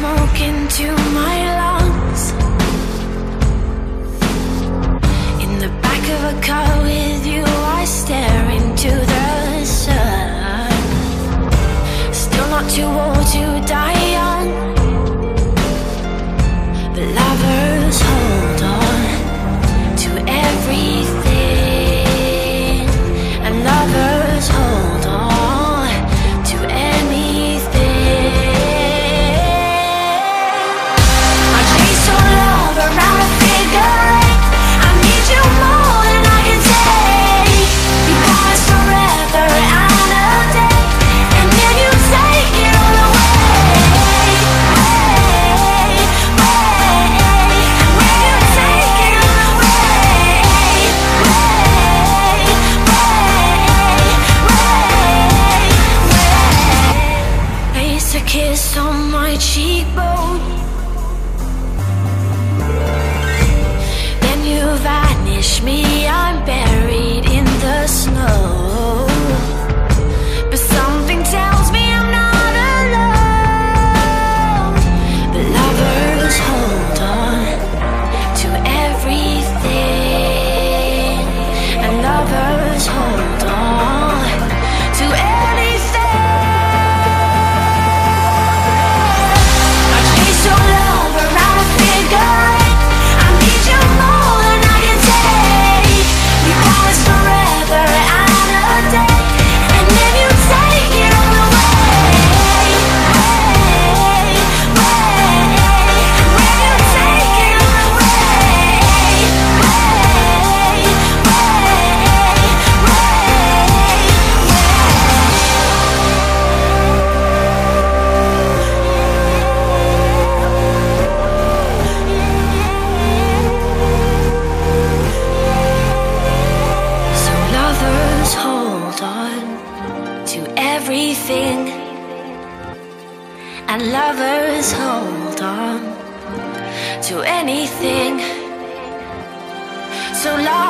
smoke into my lungs. In the back of a car with me everything, and lovers hold on to anything. So long.